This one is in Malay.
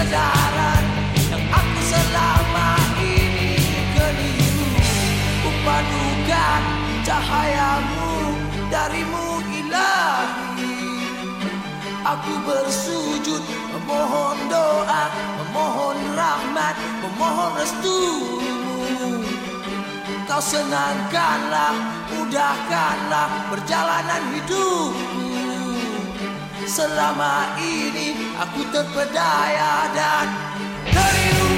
kesedaran yang aku selama ini keliru upadukan cahayamu darimu ilahi aku bersujud memohon doa memohon rahmat memohon restumu. kau senangkanlah mudahkanlah perjalanan hidup. Selama ini Aku terpedaya dan Terilu